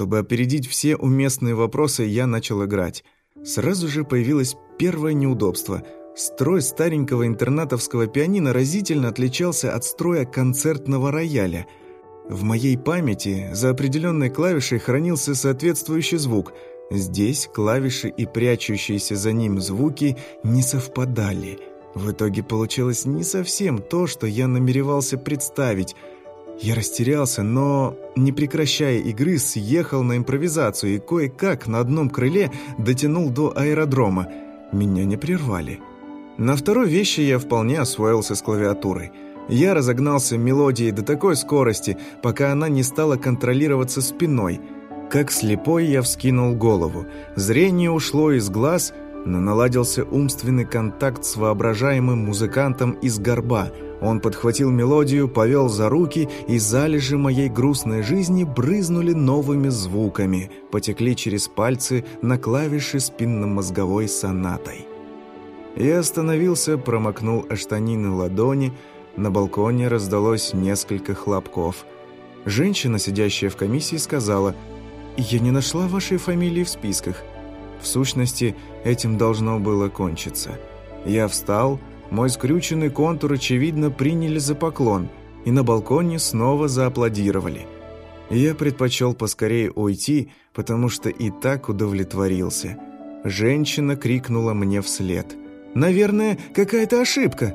Чтобы опередить все уместные вопросы, я начал играть. Сразу же появилось первое неудобство. Строй старенького интернатовского пианино разительно отличался от строя концертного рояля. В моей памяти за определенной клавишей хранился соответствующий звук. Здесь клавиши и прячущиеся за ним звуки не совпадали. В итоге получилось не совсем то, что я намеревался представить – я растерялся, но, не прекращая игры, съехал на импровизацию и кое-как на одном крыле дотянул до аэродрома. Меня не прервали. На второй вещи я вполне освоился с клавиатурой. Я разогнался мелодией до такой скорости, пока она не стала контролироваться спиной. Как слепой я вскинул голову. Зрение ушло из глаз, но наладился умственный контакт с воображаемым музыкантом из горба – он подхватил мелодию, повел за руки, и залежи моей грустной жизни брызнули новыми звуками, потекли через пальцы на клавиши спинномозговой сонатой. Я остановился, промокнул штанины ладони, на балконе раздалось несколько хлопков. Женщина, сидящая в комиссии, сказала, «Я не нашла вашей фамилии в списках». В сущности, этим должно было кончиться. Я встал, мой скрюченный контур, очевидно, приняли за поклон, и на балконе снова зааплодировали. Я предпочел поскорее уйти, потому что и так удовлетворился. Женщина крикнула мне вслед. «Наверное, какая-то ошибка!»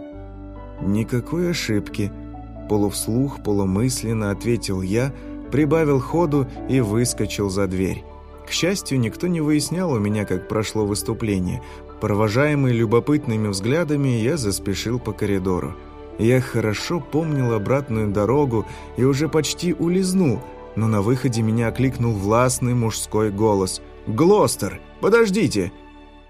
«Никакой ошибки», – полувслух, полумысленно ответил я, прибавил ходу и выскочил за дверь. К счастью, никто не выяснял у меня, как прошло выступление. Провожаемый любопытными взглядами, я заспешил по коридору. Я хорошо помнил обратную дорогу и уже почти улизнул, но на выходе меня окликнул властный мужской голос. «Глостер, подождите!»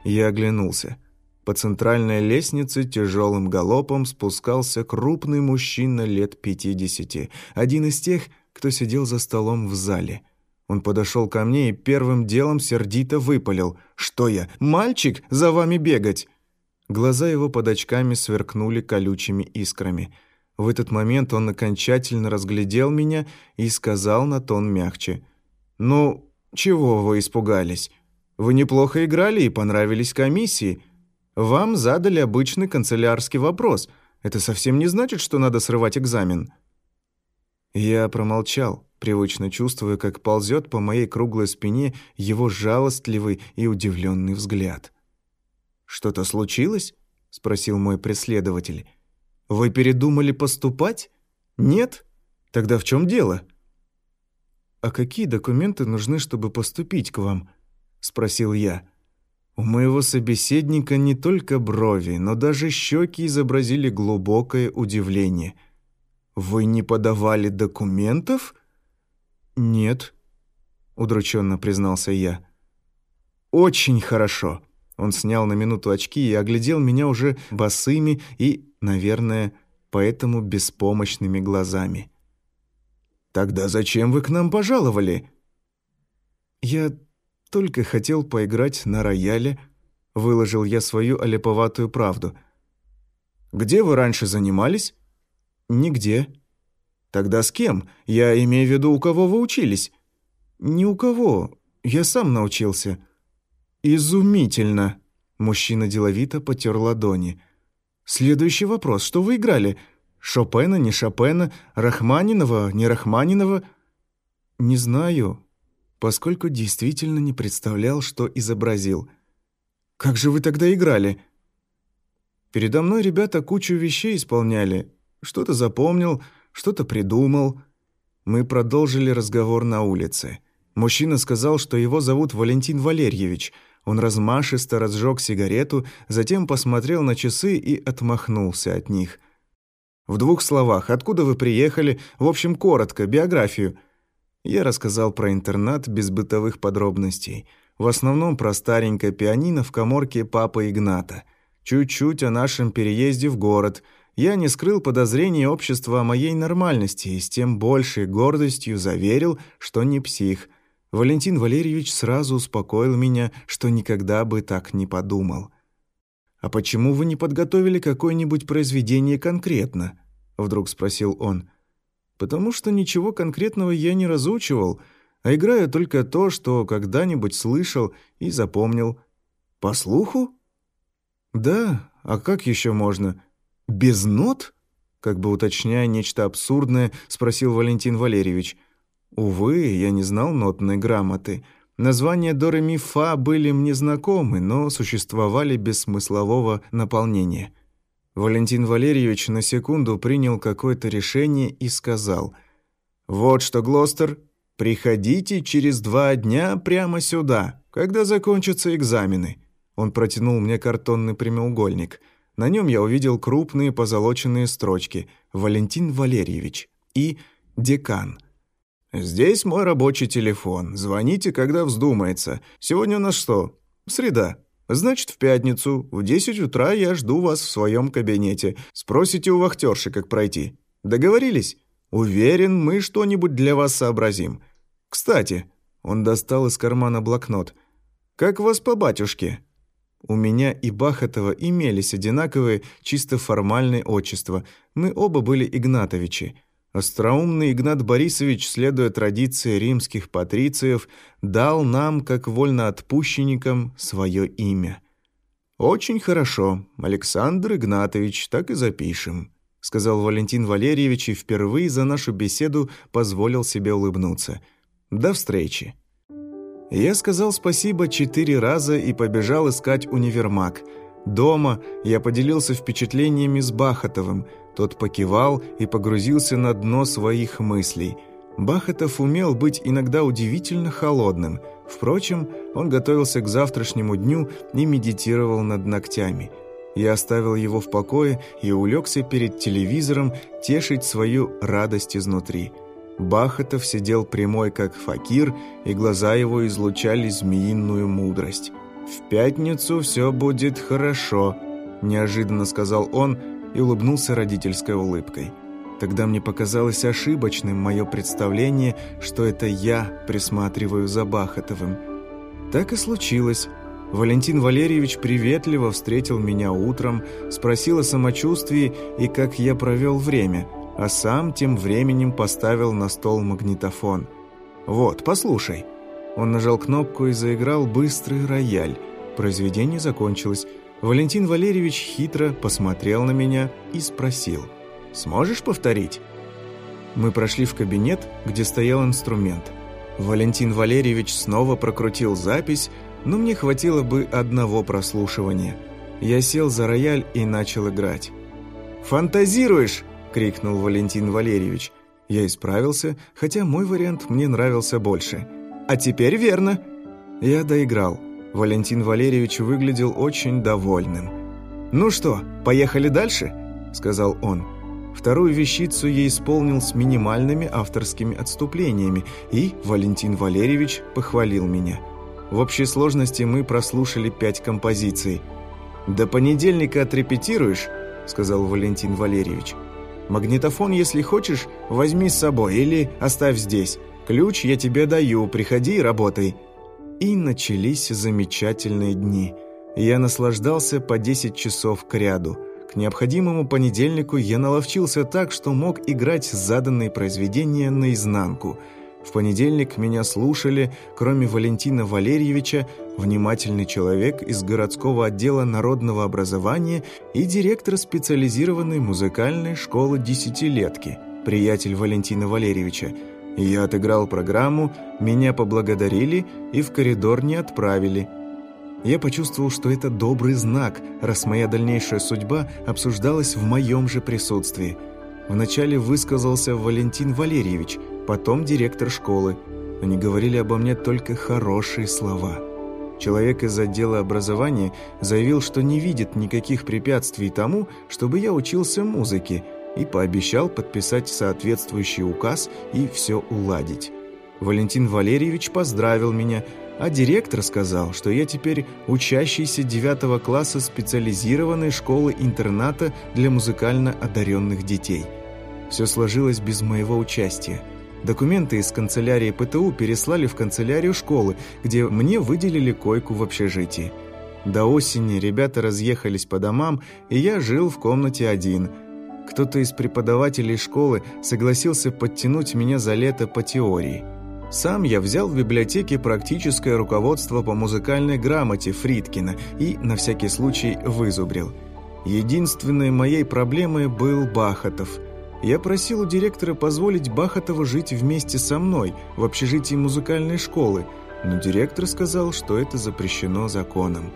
Я оглянулся. По центральной лестнице тяжелым галопом спускался крупный мужчина лет пятидесяти, один из тех, кто сидел за столом в зале – он подошел ко мне и первым делом сердито выпалил. «Что я, мальчик, за вами бегать?» Глаза его под очками сверкнули колючими искрами. В этот момент он окончательно разглядел меня и сказал на тон мягче. «Ну, чего вы испугались? Вы неплохо играли и понравились комиссии. Вам задали обычный канцелярский вопрос. Это совсем не значит, что надо срывать экзамен». Я промолчал привычно чувствуя, как ползет по моей круглой спине его жалостливый и удивленный взгляд. «Что-то случилось?» — спросил мой преследователь. «Вы передумали поступать? Нет? Тогда в чем дело?» «А какие документы нужны, чтобы поступить к вам?» — спросил я. У моего собеседника не только брови, но даже щеки изобразили глубокое удивление. «Вы не подавали документов?» «Нет», — удрученно признался я. «Очень хорошо». Он снял на минуту очки и оглядел меня уже босыми и, наверное, поэтому беспомощными глазами. «Тогда зачем вы к нам пожаловали?» «Я только хотел поиграть на рояле», — выложил я свою олеповатую правду. «Где вы раньше занимались?» «Нигде», «Тогда с кем? Я имею в виду, у кого вы учились?» «Ни у кого. Я сам научился». «Изумительно!» Мужчина деловито потер ладони. «Следующий вопрос. Что вы играли? Шопена, не Шопена? Рахманинова, не Рахманинова?» «Не знаю, поскольку действительно не представлял, что изобразил». «Как же вы тогда играли?» «Передо мной ребята кучу вещей исполняли. Что-то запомнил, что-то придумал. Мы продолжили разговор на улице. Мужчина сказал, что его зовут Валентин Валерьевич. Он размашисто разжег сигарету, затем посмотрел на часы и отмахнулся от них. «В двух словах, откуда вы приехали? В общем, коротко, биографию». Я рассказал про интернат без бытовых подробностей. В основном про старенькое пианино в коморке папы Игната. Чуть-чуть о нашем переезде в город – я не скрыл подозрений общества о моей нормальности и с тем большей гордостью заверил, что не псих. Валентин Валерьевич сразу успокоил меня, что никогда бы так не подумал. «А почему вы не подготовили какое-нибудь произведение конкретно?» — вдруг спросил он. «Потому что ничего конкретного я не разучивал. а играю только то, что когда-нибудь слышал и запомнил. По слуху? Да, а как еще можно? Без нот? Как бы уточняя нечто абсурдное, спросил Валентин Валерьевич. Увы, я не знал нотной грамоты. Названия до ре фа были мне знакомы, но существовали без смыслового наполнения. Валентин Валерьевич на секунду принял какое-то решение и сказал «Вот что, Глостер, приходите через два дня прямо сюда, когда закончатся экзамены». Он протянул мне картонный прямоугольник. На нем я увидел крупные позолоченные строчки «Валентин Валерьевич» и «Декан». «Здесь мой рабочий телефон. Звоните, когда вздумается. Сегодня у нас что? Среда. Значит, в пятницу в 10 утра я жду вас в своем кабинете. Спросите у вахтерши, как пройти. Договорились? Уверен, мы что-нибудь для вас сообразим. Кстати, он достал из кармана блокнот. Как вас по батюшке? У меня и Бахатова имелись одинаковые, чисто формальные отчества. Мы оба были Игнатовичи. Остроумный Игнат Борисович, следуя традиции римских патрициев, дал нам, как вольноотпущенникам, свое имя. «Очень хорошо, Александр Игнатович, так и запишем», сказал Валентин Валерьевич и впервые за нашу беседу позволил себе улыбнуться. «До встречи». Я сказал спасибо четыре раза и побежал искать универмаг. Дома я поделился впечатлениями с Бахатовым – тот покивал и погрузился на дно своих мыслей. Бахатов умел быть иногда удивительно холодным. Впрочем, он готовился к завтрашнему дню и медитировал над ногтями. Я оставил его в покое и улегся перед телевизором тешить свою радость изнутри. Бахатов сидел прямой, как факир, и глаза его излучали змеиную мудрость. «В пятницу все будет хорошо», – неожиданно сказал он – и улыбнулся родительской улыбкой. Тогда мне показалось ошибочным мое представление, что это я присматриваю за Бахатовым. Так и случилось. Валентин Валерьевич приветливо встретил меня утром, спросил о самочувствии и как я провел время, а сам тем временем поставил на стол магнитофон. «Вот, послушай». Он нажал кнопку и заиграл быстрый рояль. Произведение закончилось. Валентин Валерьевич хитро посмотрел на меня и спросил, «Сможешь повторить?» Мы прошли в кабинет, где стоял инструмент. Валентин Валерьевич снова прокрутил запись, но мне хватило бы одного прослушивания. Я сел за рояль и начал играть. «Фантазируешь!» – крикнул Валентин Валерьевич. Я исправился, хотя мой вариант мне нравился больше. «А теперь верно!» Я доиграл. Валентин Валерьевич выглядел очень довольным. «Ну что, поехали дальше?» – сказал он. Вторую вещицу я исполнил с минимальными авторскими отступлениями, и Валентин Валерьевич похвалил меня. В общей сложности мы прослушали пять композиций. «До понедельника отрепетируешь?» – сказал Валентин Валерьевич. «Магнитофон, если хочешь, возьми с собой или оставь здесь. Ключ я тебе даю, приходи и работай». И начались замечательные дни. Я наслаждался по 10 часов к ряду. К необходимому понедельнику я наловчился так, что мог играть заданные произведения наизнанку. В понедельник меня слушали, кроме Валентина Валерьевича, внимательный человек из городского отдела народного образования и директор специализированной музыкальной школы «Десятилетки», приятель Валентина Валерьевича – я отыграл программу, меня поблагодарили и в коридор не отправили. Я почувствовал, что это добрый знак, раз моя дальнейшая судьба обсуждалась в моем же присутствии. Вначале высказался Валентин Валерьевич, потом директор школы. Они говорили обо мне только хорошие слова. Человек из отдела образования заявил, что не видит никаких препятствий тому, чтобы я учился музыке – и пообещал подписать соответствующий указ и все уладить. Валентин Валерьевич поздравил меня, а директор сказал, что я теперь учащийся 9 класса специализированной школы-интерната для музыкально одаренных детей. Все сложилось без моего участия. Документы из канцелярии ПТУ переслали в канцелярию школы, где мне выделили койку в общежитии. До осени ребята разъехались по домам, и я жил в комнате один – кто-то из преподавателей школы согласился подтянуть меня за лето по теории. Сам я взял в библиотеке практическое руководство по музыкальной грамоте Фридкина и, на всякий случай, вызубрил. Единственной моей проблемой был Бахатов. Я просил у директора позволить Бахатову жить вместе со мной в общежитии музыкальной школы, но директор сказал, что это запрещено законом.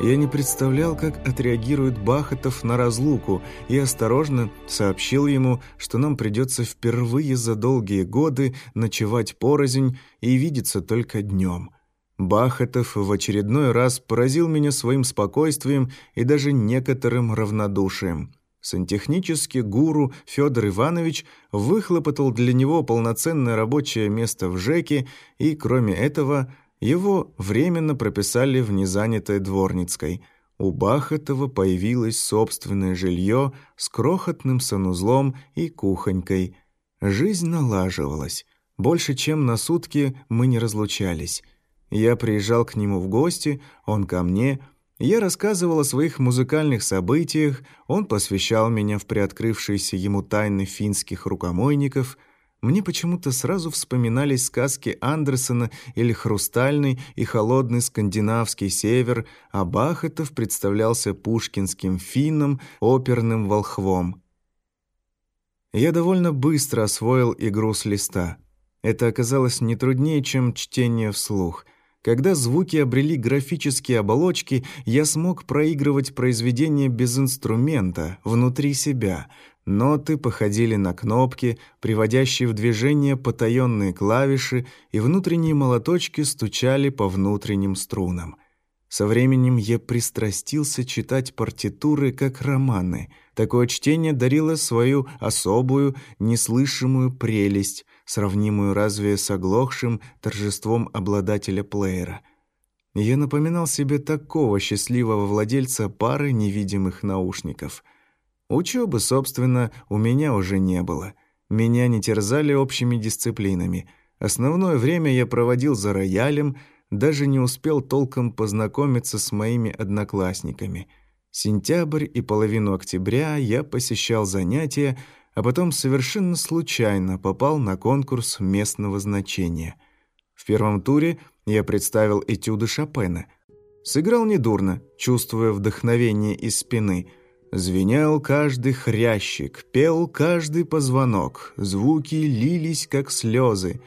Я не представлял, как отреагирует Бахатов на разлуку, и осторожно сообщил ему, что нам придется впервые за долгие годы ночевать порознь и видеться только днем. Бахатов в очередной раз поразил меня своим спокойствием и даже некоторым равнодушием. Сантехнический гуру Федор Иванович выхлопотал для него полноценное рабочее место в ЖЭКе и, кроме этого, его временно прописали в незанятой дворницкой. У Бахатова появилось собственное жилье с крохотным санузлом и кухонькой. Жизнь налаживалась. Больше чем на сутки мы не разлучались. Я приезжал к нему в гости, он ко мне. Я рассказывал о своих музыкальных событиях, он посвящал меня в приоткрывшиеся ему тайны финских рукомойников — мне почему-то сразу вспоминались сказки Андерсона или «Хрустальный» и «Холодный скандинавский север», а Бахетов представлялся пушкинским финном, оперным волхвом. Я довольно быстро освоил игру с листа. Это оказалось не труднее, чем чтение вслух. Когда звуки обрели графические оболочки, я смог проигрывать произведения без инструмента, внутри себя — Ноты походили на кнопки, приводящие в движение потаенные клавиши, и внутренние молоточки стучали по внутренним струнам. Со временем я пристрастился читать партитуры как романы. Такое чтение дарило свою особую, неслышимую прелесть, сравнимую разве с оглохшим торжеством обладателя плеера. Я напоминал себе такого счастливого владельца пары невидимых наушников — Учебы, собственно, у меня уже не было. Меня не терзали общими дисциплинами. Основное время я проводил за роялем, даже не успел толком познакомиться с моими одноклассниками. Сентябрь и половину октября я посещал занятия, а потом совершенно случайно попал на конкурс местного значения. В первом туре я представил этюды Шопена. Сыграл недурно, чувствуя вдохновение из спины – Звенел каждый хрящик, пел каждый позвонок, звуки лились, как слезы.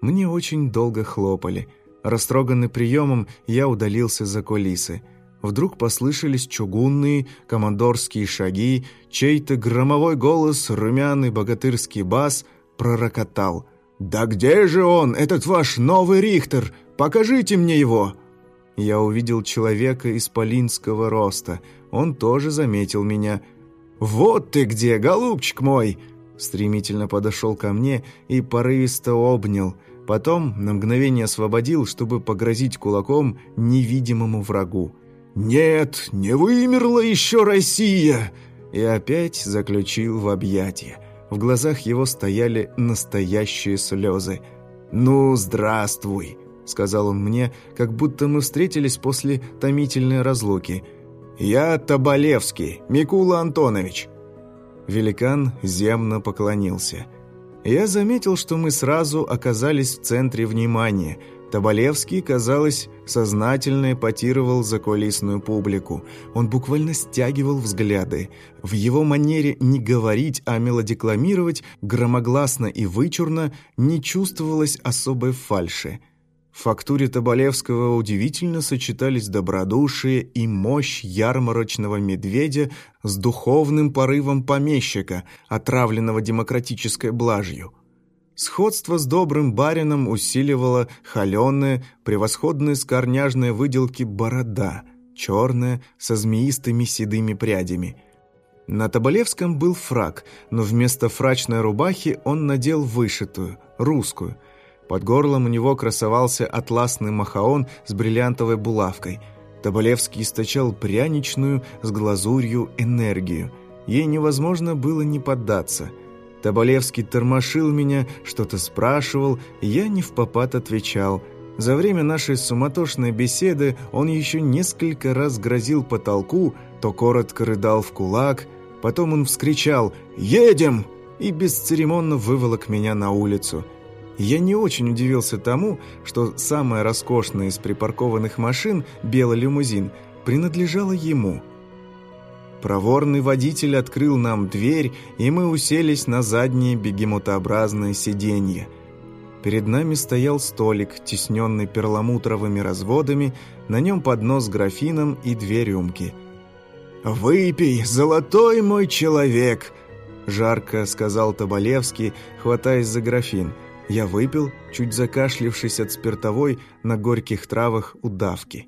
Мне очень долго хлопали. Растроганный приемом, я удалился за кулисы. Вдруг послышались чугунные командорские шаги, чей-то громовой голос, румяный богатырский бас пророкотал. «Да где же он, этот ваш новый Рихтер? Покажите мне его!» Я увидел человека исполинского роста — он тоже заметил меня. «Вот ты где, голубчик мой!» Стремительно подошел ко мне и порывисто обнял. Потом на мгновение освободил, чтобы погрозить кулаком невидимому врагу. «Нет, не вымерла еще Россия!» И опять заключил в объятия. В глазах его стояли настоящие слезы. «Ну, здравствуй!» — сказал он мне, как будто мы встретились после томительной разлуки — «Я Табалевский, Микула Антонович». Великан земно поклонился. Я заметил, что мы сразу оказались в центре внимания. Табалевский, казалось, сознательно эпатировал закулисную публику. Он буквально стягивал взгляды. В его манере не говорить, а мелодекламировать громогласно и вычурно не чувствовалось особой фальши. В фактуре Тоболевского удивительно сочетались добродушие и мощь ярмарочного медведя с духовным порывом помещика, отравленного демократической блажью. Сходство с добрым барином усиливало холеная, превосходная с выделки борода, черная, со змеистыми седыми прядями. На Тоболевском был фрак, но вместо фрачной рубахи он надел вышитую, русскую – под горлом у него красовался атласный махаон с бриллиантовой булавкой. Тоболевский источал пряничную с глазурью энергию. Ей невозможно было не поддаться. Тоболевский тормошил меня, что-то спрашивал, я не в попад отвечал. За время нашей суматошной беседы он еще несколько раз грозил потолку, то коротко рыдал в кулак, потом он вскричал «Едем!» и бесцеремонно выволок меня на улицу – Я не очень удивился тому, что самая роскошная из припаркованных машин, белый лимузин, принадлежала ему. Проворный водитель открыл нам дверь, и мы уселись на заднее бегемотообразное сиденье. Перед нами стоял столик, тесненный перламутровыми разводами, на нем поднос с графином и две рюмки. «Выпей, золотой мой человек!» – жарко сказал Табалевский, хватаясь за графин – я выпил, чуть закашлившись от спиртовой на горьких травах удавки.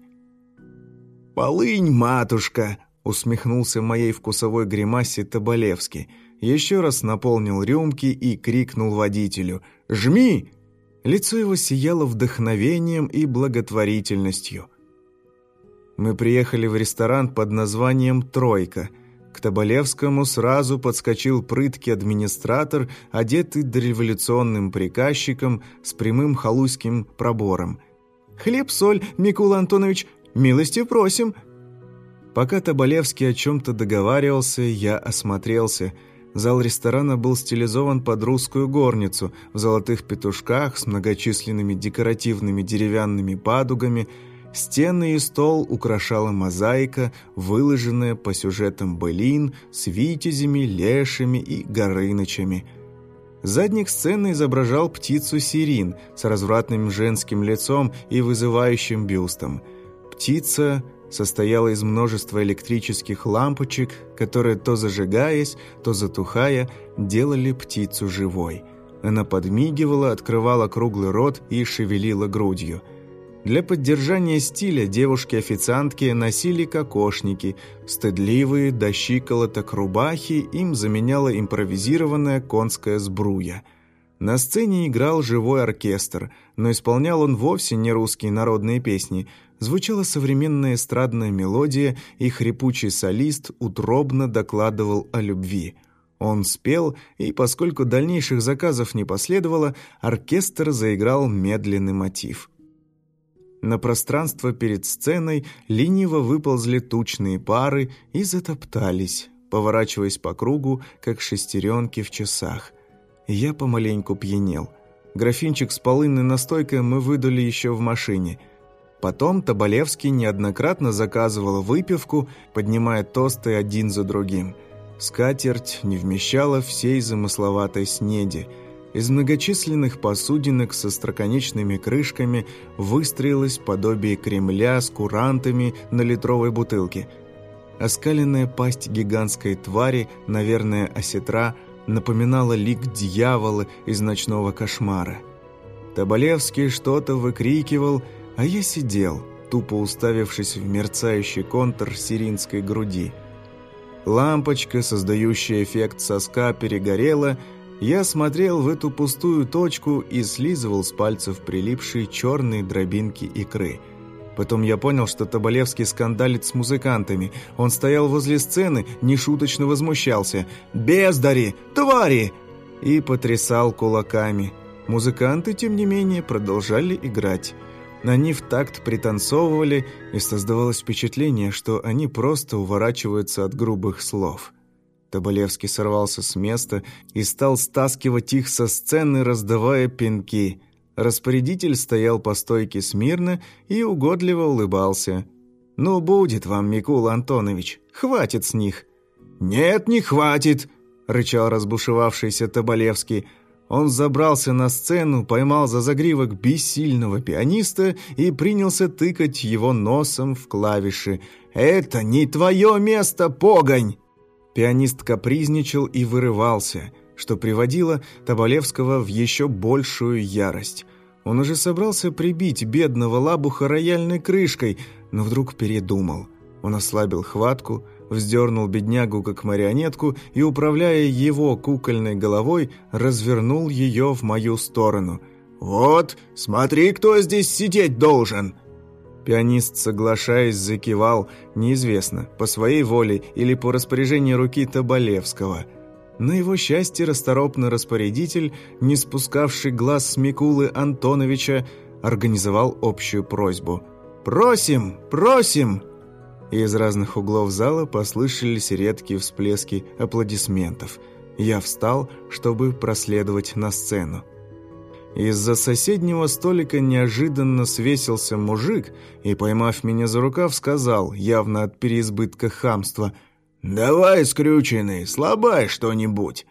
«Полынь, матушка!» — усмехнулся моей вкусовой гримасе Табалевский. Еще раз наполнил рюмки и крикнул водителю «Жми!». Лицо его сияло вдохновением и благотворительностью. Мы приехали в ресторан под названием «Тройка», к Тоболевскому сразу подскочил прыткий администратор, одетый дореволюционным приказчиком с прямым халуйским пробором. «Хлеб-соль, Микула Антонович, милости просим!» Пока Тоболевский о чем-то договаривался, я осмотрелся. Зал ресторана был стилизован под русскую горницу, в золотых петушках с многочисленными декоративными деревянными падугами – Стены и стол украшала мозаика, выложенная по сюжетам былин с витязями, лешами и горынычами. Задник сцены изображал птицу сирин с развратным женским лицом и вызывающим бюстом. Птица состояла из множества электрических лампочек, которые то зажигаясь, то затухая, делали птицу живой. Она подмигивала, открывала круглый рот и шевелила грудью – для поддержания стиля девушки-официантки носили кокошники, стыдливые до щиколоток рубахи им заменяла импровизированная конская сбруя. На сцене играл живой оркестр, но исполнял он вовсе не русские народные песни. Звучала современная эстрадная мелодия, и хрипучий солист утробно докладывал о любви. Он спел, и поскольку дальнейших заказов не последовало, оркестр заиграл медленный мотив – на пространство перед сценой лениво выползли тучные пары и затоптались, поворачиваясь по кругу, как шестеренки в часах. Я помаленьку пьянел. Графинчик с полынной настойкой мы выдали еще в машине. Потом Табалевский неоднократно заказывал выпивку, поднимая тосты один за другим. Скатерть не вмещала всей замысловатой снеди – из многочисленных посудинок со строконечными крышками выстроилось подобие Кремля с курантами на литровой бутылке. Оскаленная пасть гигантской твари, наверное, осетра, напоминала лик дьявола из ночного кошмара. Табалевский что-то выкрикивал, а я сидел, тупо уставившись в мерцающий контур сиринской груди. Лампочка, создающая эффект соска, перегорела — я смотрел в эту пустую точку и слизывал с пальцев прилипшие черные дробинки икры. Потом я понял, что Тоболевский скандалит с музыкантами. Он стоял возле сцены, нешуточно возмущался. «Бездари! Твари!» И потрясал кулаками. Музыканты, тем не менее, продолжали играть. Они в такт пританцовывали, и создавалось впечатление, что они просто уворачиваются от грубых слов. Тоболевский сорвался с места и стал стаскивать их со сцены, раздавая пинки. Распорядитель стоял по стойке смирно и угодливо улыбался. «Ну, будет вам, Микула Антонович, хватит с них». «Нет, не хватит!» — рычал разбушевавшийся Тоболевский. Он забрался на сцену, поймал за загривок бессильного пианиста и принялся тыкать его носом в клавиши. «Это не твое место, погонь!» Пианист капризничал и вырывался, что приводило Тоболевского в еще большую ярость. Он уже собрался прибить бедного лабуха рояльной крышкой, но вдруг передумал. Он ослабил хватку, вздернул беднягу как марионетку и, управляя его кукольной головой, развернул ее в мою сторону. «Вот, смотри, кто здесь сидеть должен!» Пианист, соглашаясь, закивал, неизвестно, по своей воле или по распоряжению руки Табалевского. На его счастье расторопный распорядитель, не спускавший глаз с Микулы Антоновича, организовал общую просьбу. «Просим! Просим!» И из разных углов зала послышались редкие всплески аплодисментов. Я встал, чтобы проследовать на сцену. Из-за соседнего столика неожиданно свесился мужик и, поймав меня за рукав, сказал, явно от переизбытка хамства, «Давай, скрюченный, слабай что-нибудь».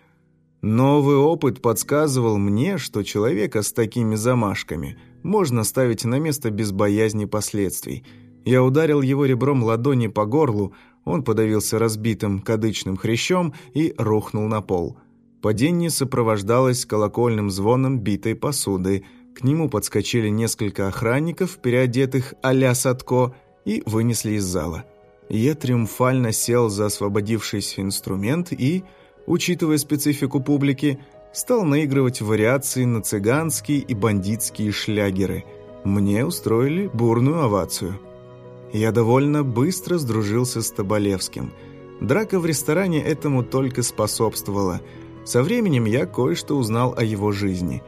Новый опыт подсказывал мне, что человека с такими замашками можно ставить на место без боязни последствий. Я ударил его ребром ладони по горлу, он подавился разбитым кадычным хрящом и рухнул на пол. Падение сопровождалось колокольным звоном битой посуды. К нему подскочили несколько охранников, переодетых а-ля Садко, и вынесли из зала. Я триумфально сел за освободившийся инструмент и учитывая специфику публики, стал наигрывать вариации на цыганские и бандитские шлягеры. Мне устроили бурную овацию. Я довольно быстро сдружился с Тоболевским. Драка в ресторане этому только способствовала. Со временем я кое-что узнал о его жизни.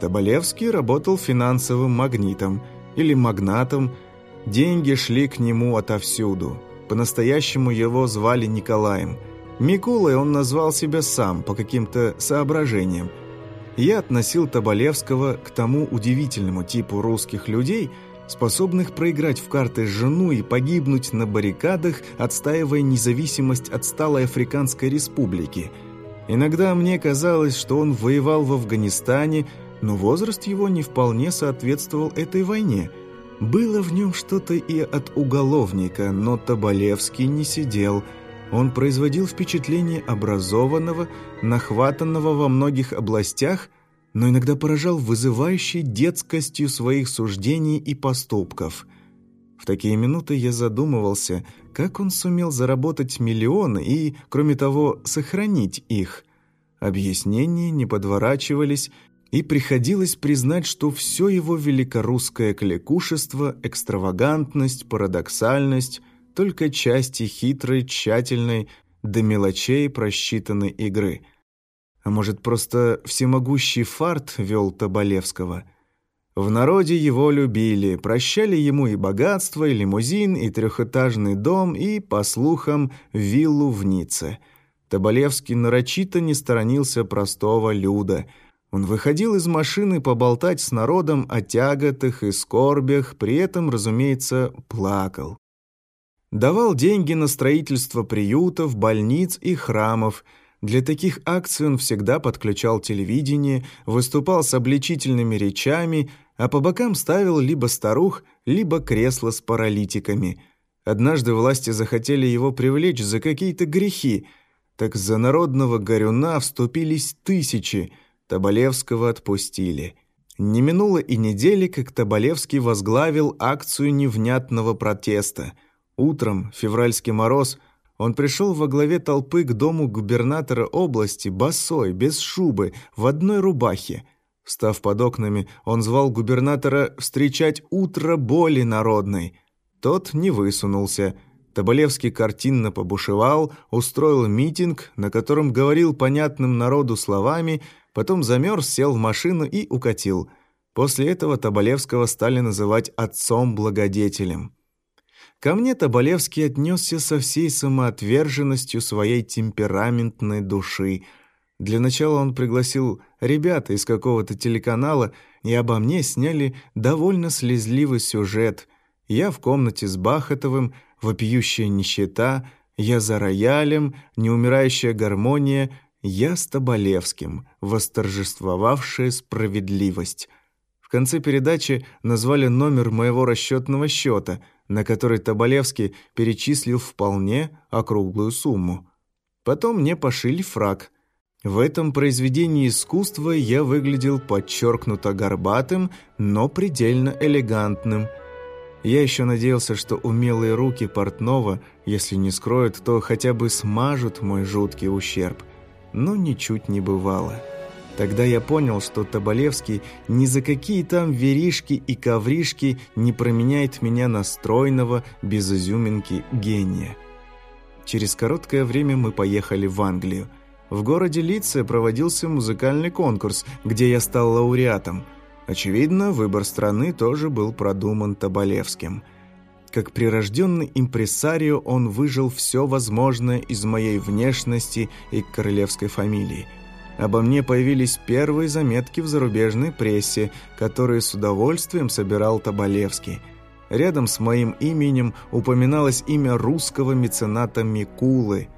Тоболевский работал финансовым магнитом или магнатом. Деньги шли к нему отовсюду. По-настоящему его звали Николаем – Микулой он назвал себя сам по каким-то соображениям. Я относил Тоболевского к тому удивительному типу русских людей, способных проиграть в карты жену и погибнуть на баррикадах, отстаивая независимость отсталой Африканской республики. Иногда мне казалось, что он воевал в Афганистане, но возраст его не вполне соответствовал этой войне. Было в нем что-то и от уголовника, но Тоболевский не сидел – он производил впечатление образованного, нахватанного во многих областях, но иногда поражал вызывающей детскостью своих суждений и поступков. В такие минуты я задумывался, как он сумел заработать миллионы и, кроме того, сохранить их. Объяснения не подворачивались, и приходилось признать, что все его великорусское кликушество, экстравагантность, парадоксальность – только части хитрой, тщательной, до мелочей просчитанной игры. А может, просто всемогущий фарт вел Тоболевского? В народе его любили, прощали ему и богатство, и лимузин, и трехэтажный дом, и, по слухам, виллу в Ницце. Тоболевский нарочито не сторонился простого люда – он выходил из машины поболтать с народом о тяготах и скорбях, при этом, разумеется, плакал давал деньги на строительство приютов, больниц и храмов. Для таких акций он всегда подключал телевидение, выступал с обличительными речами, а по бокам ставил либо старух, либо кресло с паралитиками. Однажды власти захотели его привлечь за какие-то грехи, так за народного горюна вступились тысячи, Тоболевского отпустили. Не минуло и недели, как Тоболевский возглавил акцию невнятного протеста – Утром, февральский мороз, он пришел во главе толпы к дому губернатора области, босой, без шубы, в одной рубахе. Встав под окнами, он звал губернатора встречать утро боли народной. Тот не высунулся. Тоболевский картинно побушевал, устроил митинг, на котором говорил понятным народу словами, потом замерз, сел в машину и укатил. После этого Тоболевского стали называть «отцом-благодетелем». Ко мне Тоболевский отнесся со всей самоотверженностью своей темпераментной души. Для начала он пригласил ребята из какого-то телеканала, и обо мне сняли довольно слезливый сюжет. Я в комнате с Бахатовым, вопиющая нищета, я за роялем, неумирающая гармония, я с Тоболевским, восторжествовавшая справедливость. В конце передачи назвали номер моего расчетного счета, на который Тоболевский перечислил вполне округлую сумму. Потом мне пошили фраг. В этом произведении искусства я выглядел подчеркнуто горбатым, но предельно элегантным. Я еще надеялся, что умелые руки портного, если не скроют, то хотя бы смажут мой жуткий ущерб. Но ничуть не бывало. Тогда я понял, что Тоболевский ни за какие там веришки и ковришки не променяет меня на стройного, без изюминки гения. Через короткое время мы поехали в Англию. В городе Лице проводился музыкальный конкурс, где я стал лауреатом. Очевидно, выбор страны тоже был продуман Тоболевским. Как прирожденный импресарио он выжил все возможное из моей внешности и королевской фамилии – Обо мне появились первые заметки в зарубежной прессе, которые с удовольствием собирал Табалевский. Рядом с моим именем упоминалось имя русского мецената Микулы.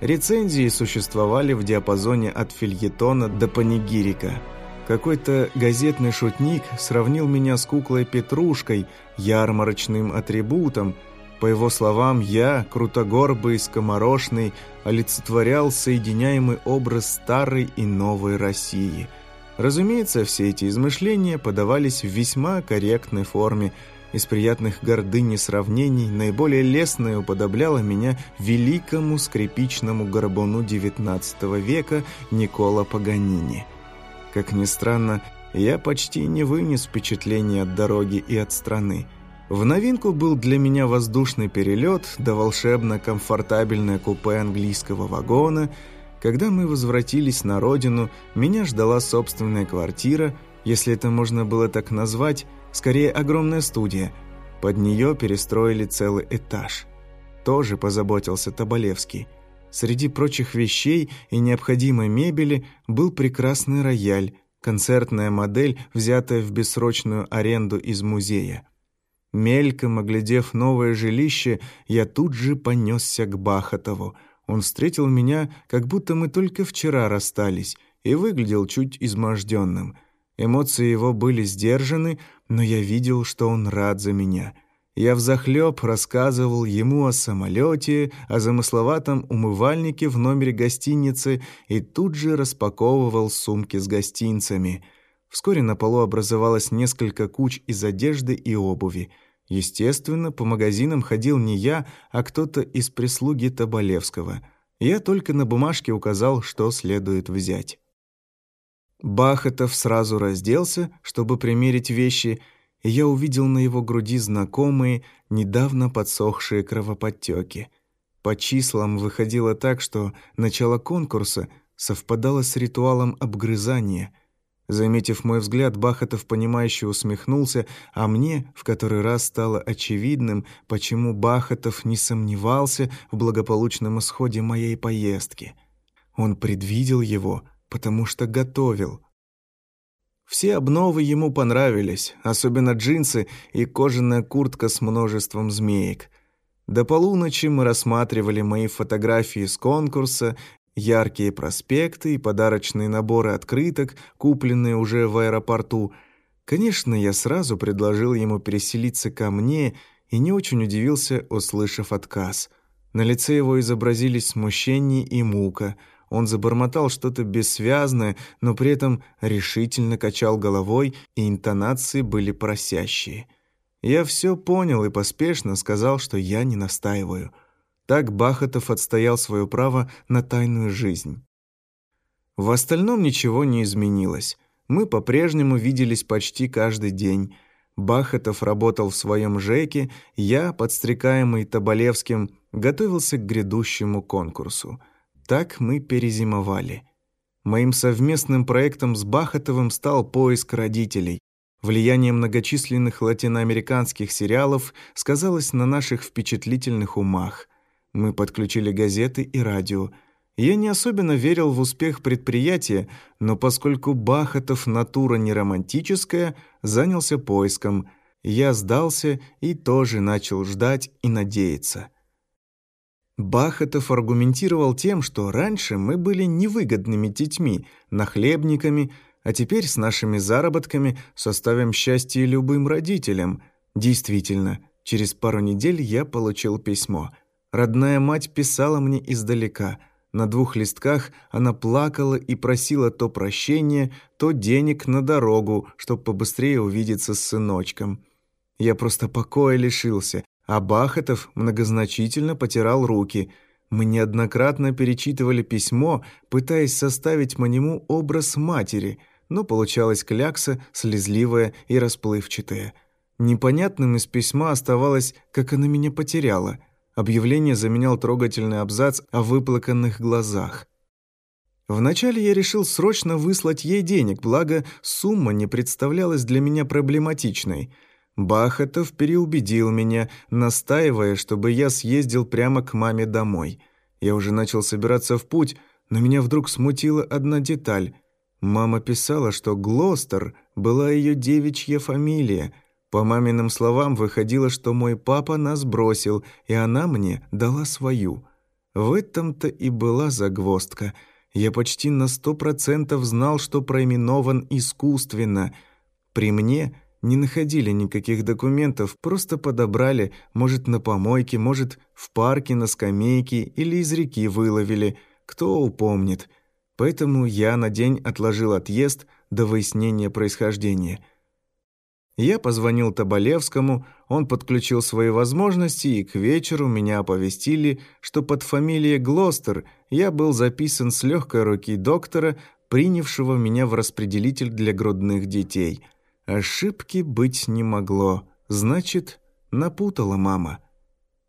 Рецензии существовали в диапазоне от фильетона до панигирика. Какой-то газетный шутник сравнил меня с куклой Петрушкой, ярмарочным атрибутом – по его словам, я, крутогорбый, скоморошный, олицетворял соединяемый образ старой и новой России. Разумеется, все эти измышления подавались в весьма корректной форме. Из приятных гордыни сравнений наиболее лестное уподобляло меня великому скрипичному горбуну XIX века Никола Паганини. Как ни странно, я почти не вынес впечатления от дороги и от страны. В новинку был для меня воздушный перелет до волшебно-комфортабельное купе английского вагона. Когда мы возвратились на родину, меня ждала собственная квартира, если это можно было так назвать, скорее огромная студия. Под нее перестроили целый этаж. Тоже позаботился Табалевский. Среди прочих вещей и необходимой мебели был прекрасный рояль, концертная модель, взятая в бессрочную аренду из музея. Мельком оглядев новое жилище, я тут же понесся к Бахатову. Он встретил меня, как будто мы только вчера расстались, и выглядел чуть изможденным. Эмоции его были сдержаны, но я видел, что он рад за меня. Я взахлеб рассказывал ему о самолете, о замысловатом умывальнике в номере гостиницы и тут же распаковывал сумки с гостинцами — Вскоре на полу образовалось несколько куч из одежды и обуви. Естественно, по магазинам ходил не я, а кто-то из прислуги Табалевского. Я только на бумажке указал, что следует взять. Бахатов сразу разделся, чтобы примерить вещи, и я увидел на его груди знакомые, недавно подсохшие кровоподтеки. По числам выходило так, что начало конкурса совпадало с ритуалом обгрызания — Заметив мой взгляд, Бахатов понимающе усмехнулся, а мне в который раз стало очевидным, почему Бахатов не сомневался в благополучном исходе моей поездки. Он предвидел его, потому что готовил. Все обновы ему понравились, особенно джинсы и кожаная куртка с множеством змеек. До полуночи мы рассматривали мои фотографии с конкурса Яркие проспекты и подарочные наборы открыток, купленные уже в аэропорту. Конечно, я сразу предложил ему переселиться ко мне и не очень удивился, услышав отказ. На лице его изобразились смущение и мука. Он забормотал что-то бессвязное, но при этом решительно качал головой, и интонации были просящие. Я все понял и поспешно сказал, что я не настаиваю — так Бахатов отстоял свое право на тайную жизнь. В остальном ничего не изменилось. Мы по-прежнему виделись почти каждый день. Бахатов работал в своем ЖЭКе, я, подстрекаемый Табалевским, готовился к грядущему конкурсу. Так мы перезимовали. Моим совместным проектом с Бахатовым стал поиск родителей. Влияние многочисленных латиноамериканских сериалов сказалось на наших впечатлительных умах – мы подключили газеты и радио. Я не особенно верил в успех предприятия, но поскольку Бахатов натура не романтическая, занялся поиском. Я сдался и тоже начал ждать и надеяться. Бахатов аргументировал тем, что раньше мы были невыгодными детьми, нахлебниками, а теперь с нашими заработками составим счастье любым родителям. Действительно, через пару недель я получил письмо — Родная мать писала мне издалека. На двух листках она плакала и просила то прощения, то денег на дорогу, чтобы побыстрее увидеться с сыночком. Я просто покоя лишился, а Бахатов многозначительно потирал руки. Мы неоднократно перечитывали письмо, пытаясь составить манему образ матери, но получалась клякса, слезливая и расплывчатая. Непонятным из письма оставалось, как она меня потеряла – Объявление заменял трогательный абзац о выплаканных глазах. Вначале я решил срочно выслать ей денег, благо сумма не представлялась для меня проблематичной. Бахатов переубедил меня, настаивая, чтобы я съездил прямо к маме домой. Я уже начал собираться в путь, Но меня вдруг смутила одна деталь. Мама писала, что Глостер была ее девичья фамилия. По маминым словам выходило, что мой папа нас бросил, и она мне дала свою. В этом-то и была загвоздка. Я почти на сто процентов знал, что проименован искусственно. При мне не находили никаких документов, просто подобрали, может, на помойке, может, в парке на скамейке или из реки выловили, кто упомнит. Поэтому я на день отложил отъезд до выяснения происхождения. Я позвонил Табалевскому, он подключил свои возможности, и к вечеру меня оповестили, что под фамилией Глостер я был записан с легкой руки доктора, принявшего меня в распределитель для грудных детей – Ошибки быть не могло. Значит, напутала мама.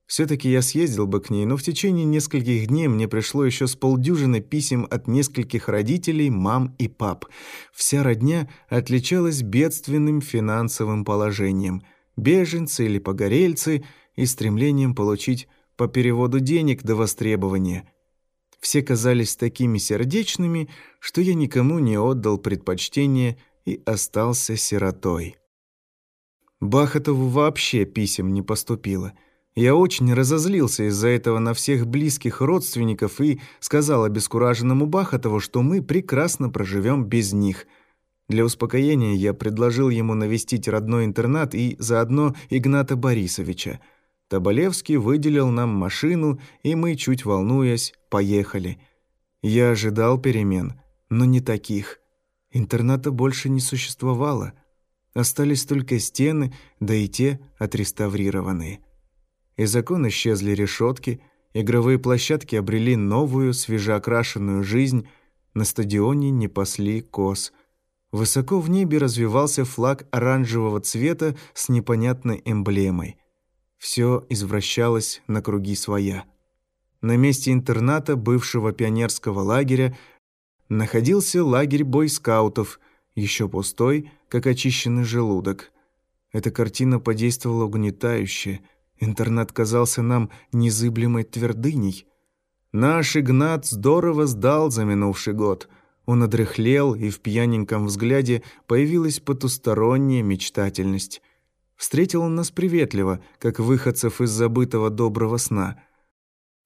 Все-таки я съездил бы к ней, но в течение нескольких дней мне пришло еще с полдюжины писем от нескольких родителей, мам и пап. Вся родня отличалась бедственным финансовым положением. Беженцы или погорельцы и стремлением получить по переводу денег до востребования. Все казались такими сердечными, что я никому не отдал предпочтение – и остался сиротой. Бахатову вообще писем не поступило. Я очень разозлился из-за этого на всех близких родственников и сказал обескураженному Бахатову, что мы прекрасно проживем без них. Для успокоения я предложил ему навестить родной интернат и заодно Игната Борисовича. Тоболевский выделил нам машину, и мы, чуть волнуясь, поехали. Я ожидал перемен, но не таких. Интерната больше не существовало. Остались только стены, да и те отреставрированные. Из окон исчезли решетки, игровые площадки обрели новую, свежеокрашенную жизнь, на стадионе не пасли коз. Высоко в небе развивался флаг оранжевого цвета с непонятной эмблемой. Все извращалось на круги своя. На месте интерната бывшего пионерского лагеря находился лагерь бойскаутов, еще пустой, как очищенный желудок. Эта картина подействовала угнетающе. Интернат казался нам незыблемой твердыней. Наш Игнат здорово сдал за минувший год. Он одряхлел, и в пьяненьком взгляде появилась потусторонняя мечтательность. Встретил он нас приветливо, как выходцев из забытого доброго сна.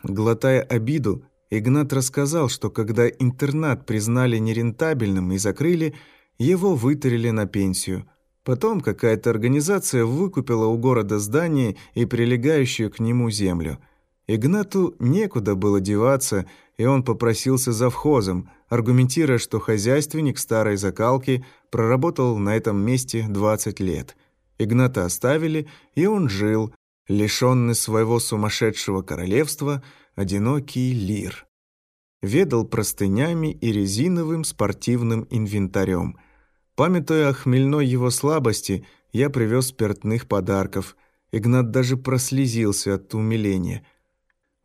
Глотая обиду, Игнат рассказал, что когда интернат признали нерентабельным и закрыли, его вытарили на пенсию. Потом какая-то организация выкупила у города здание и прилегающую к нему землю. Игнату некуда было деваться, и он попросился завхозом, аргументируя, что хозяйственник старой закалки проработал на этом месте 20 лет. Игната оставили, и он жил, лишенный своего сумасшедшего королевства – одинокий лир. Ведал простынями и резиновым спортивным инвентарем. Памятуя о хмельной его слабости, я привез спиртных подарков. Игнат даже прослезился от умиления.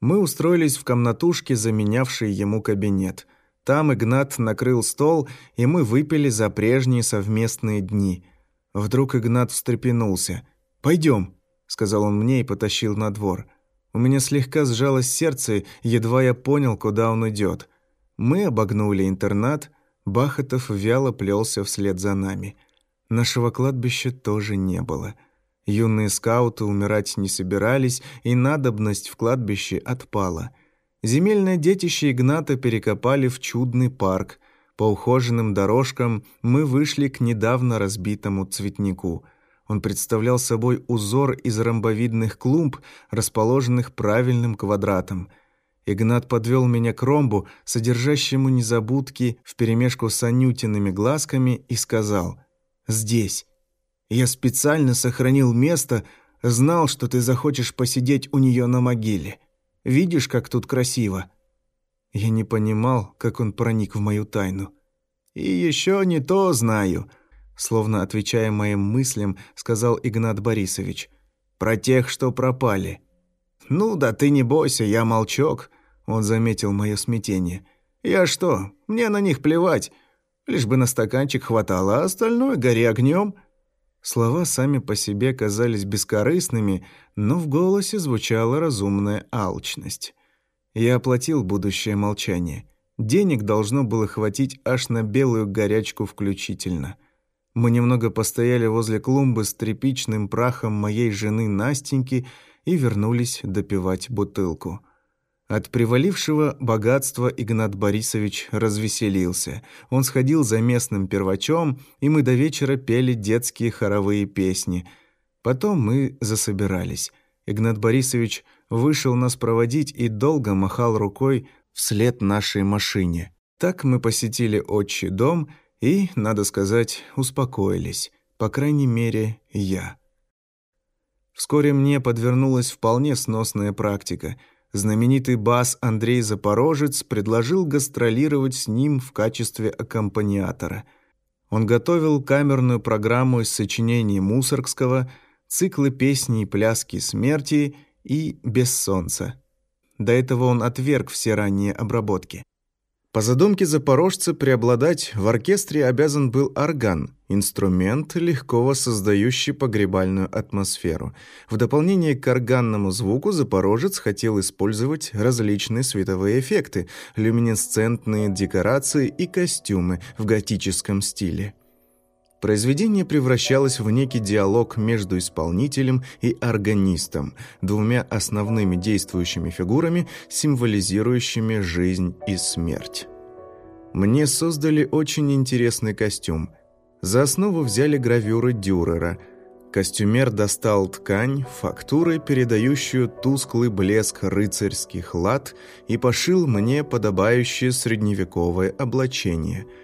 Мы устроились в комнатушке, заменявшей ему кабинет. Там Игнат накрыл стол, и мы выпили за прежние совместные дни. Вдруг Игнат встрепенулся. «Пойдем», — сказал он мне и потащил на двор. У меня слегка сжалось сердце, едва я понял, куда он идет. Мы обогнули интернат, Бахатов вяло плелся вслед за нами. Нашего кладбища тоже не было. Юные скауты умирать не собирались, и надобность в кладбище отпала. Земельное детище Игната перекопали в чудный парк. По ухоженным дорожкам мы вышли к недавно разбитому цветнику – он представлял собой узор из ромбовидных клумб, расположенных правильным квадратом. Игнат подвел меня к ромбу, содержащему незабудки вперемешку с анютиными глазками, и сказал «Здесь. Я специально сохранил место, знал, что ты захочешь посидеть у нее на могиле. Видишь, как тут красиво?» Я не понимал, как он проник в мою тайну. «И еще не то знаю», Словно отвечая моим мыслям, сказал Игнат Борисович. «Про тех, что пропали». «Ну да ты не бойся, я молчок», — он заметил мое смятение. «Я что, мне на них плевать. Лишь бы на стаканчик хватало, а остальное гори огнем». Слова сами по себе казались бескорыстными, но в голосе звучала разумная алчность. Я оплатил будущее молчание. Денег должно было хватить аж на белую горячку включительно. Мы немного постояли возле клумбы с тряпичным прахом моей жены Настеньки и вернулись допивать бутылку. От привалившего богатства Игнат Борисович развеселился. Он сходил за местным первачом, и мы до вечера пели детские хоровые песни. Потом мы засобирались. Игнат Борисович вышел нас проводить и долго махал рукой вслед нашей машине. Так мы посетили отчий дом и, надо сказать, успокоились. По крайней мере, я. Вскоре мне подвернулась вполне сносная практика — знаменитый бас Андрей Запорожец предложил гастролировать с ним в качестве аккомпаниатора. Он готовил камерную программу из сочинений Мусоргского, циклы песни и пляски смерти и «Без солнца». До этого он отверг все ранние обработки. По задумке запорожца преобладать в оркестре обязан был орган, инструмент, легко воссоздающий погребальную атмосферу. В дополнение к органному звуку запорожец хотел использовать различные световые эффекты, люминесцентные декорации и костюмы в готическом стиле. Произведение превращалось в некий диалог между исполнителем и органистом, двумя основными действующими фигурами, символизирующими жизнь и смерть. Мне создали очень интересный костюм. За основу взяли гравюры Дюрера. Костюмер достал ткань, фактуры, передающую тусклый блеск рыцарских лад, и пошил мне подобающее средневековое облачение –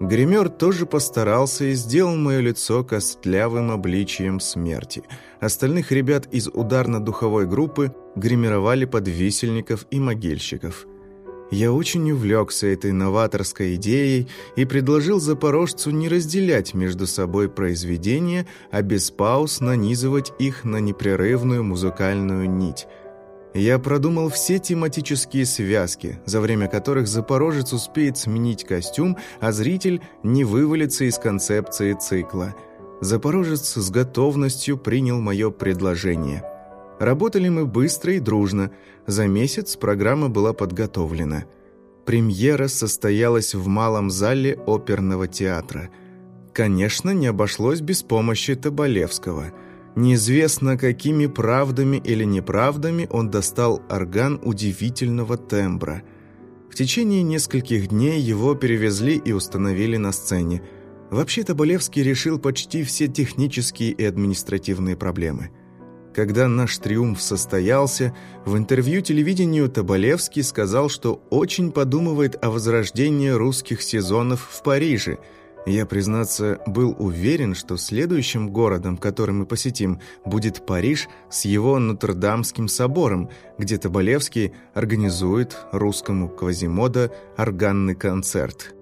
Гример тоже постарался и сделал мое лицо костлявым обличием смерти. Остальных ребят из ударно-духовой группы гримировали под висельников и могильщиков. Я очень увлекся этой новаторской идеей и предложил запорожцу не разделять между собой произведения, а без пауз нанизывать их на непрерывную музыкальную нить – я продумал все тематические связки, за время которых запорожец успеет сменить костюм, а зритель не вывалится из концепции цикла. Запорожец с готовностью принял мое предложение. Работали мы быстро и дружно. За месяц программа была подготовлена. Премьера состоялась в малом зале оперного театра. Конечно, не обошлось без помощи Табалевского – Неизвестно, какими правдами или неправдами он достал орган удивительного тембра. В течение нескольких дней его перевезли и установили на сцене. Вообще-то Болевский решил почти все технические и административные проблемы. Когда наш триумф состоялся, в интервью телевидению Тоболевский сказал, что очень подумывает о возрождении русских сезонов в Париже – я, признаться, был уверен, что следующим городом, который мы посетим, будет Париж с его Нотр-Дамским собором, где Тоболевский организует русскому Квазимода органный концерт.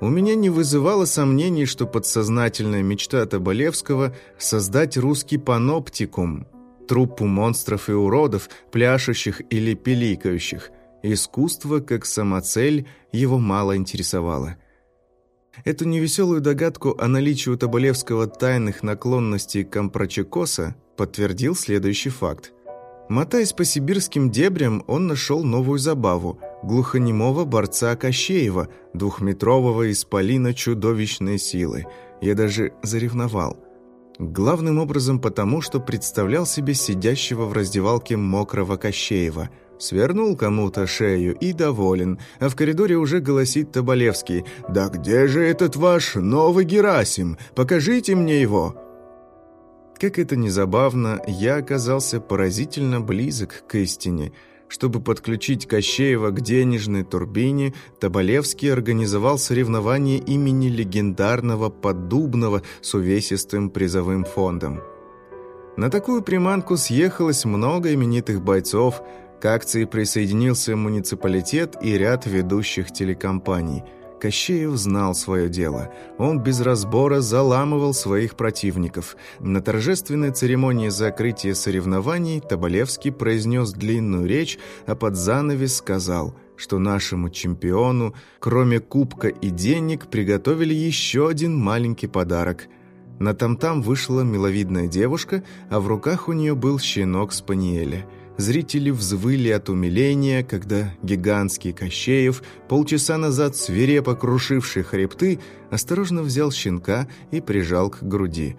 У меня не вызывало сомнений, что подсознательная мечта Тоболевского – создать русский паноптикум, труппу монстров и уродов, пляшущих или пиликающих. Искусство, как самоцель, его мало интересовало – Эту невеселую догадку о наличии у Тоболевского тайных наклонностей компрочекоса подтвердил следующий факт. Мотаясь по сибирским дебрям, он нашел новую забаву – глухонемого борца Кощеева, двухметрового исполина чудовищной силы. Я даже заревновал. Главным образом потому, что представлял себе сидящего в раздевалке мокрого Кощеева – Свернул кому-то шею и доволен, а в коридоре уже голосит Тоболевский. «Да где же этот ваш новый Герасим? Покажите мне его!» Как это ни забавно, я оказался поразительно близок к истине. Чтобы подключить Кощеева к денежной турбине, Тоболевский организовал соревнование имени легендарного Поддубного с увесистым призовым фондом. На такую приманку съехалось много именитых бойцов – к акции присоединился муниципалитет и ряд ведущих телекомпаний. Кощеев знал свое дело. Он без разбора заламывал своих противников. На торжественной церемонии закрытия соревнований Тоболевский произнес длинную речь, а под занавес сказал – что нашему чемпиону, кроме кубка и денег, приготовили еще один маленький подарок. На там-там вышла миловидная девушка, а в руках у нее был щенок Спаниеля – зрители взвыли от умиления, когда гигантский Кощеев, полчаса назад свирепо крушивший хребты, осторожно взял щенка и прижал к груди.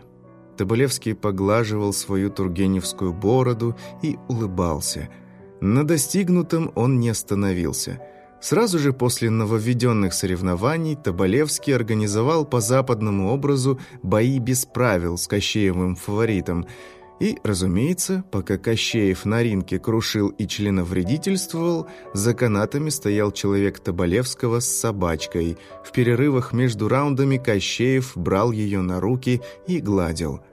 Тоболевский поглаживал свою тургеневскую бороду и улыбался. На достигнутом он не остановился – Сразу же после нововведенных соревнований Тоболевский организовал по западному образу бои без правил с Кощеевым фаворитом. И, разумеется, пока Кощеев на ринке крушил и членовредительствовал, за канатами стоял человек Тоболевского с собачкой. В перерывах между раундами Кощеев брал ее на руки и гладил –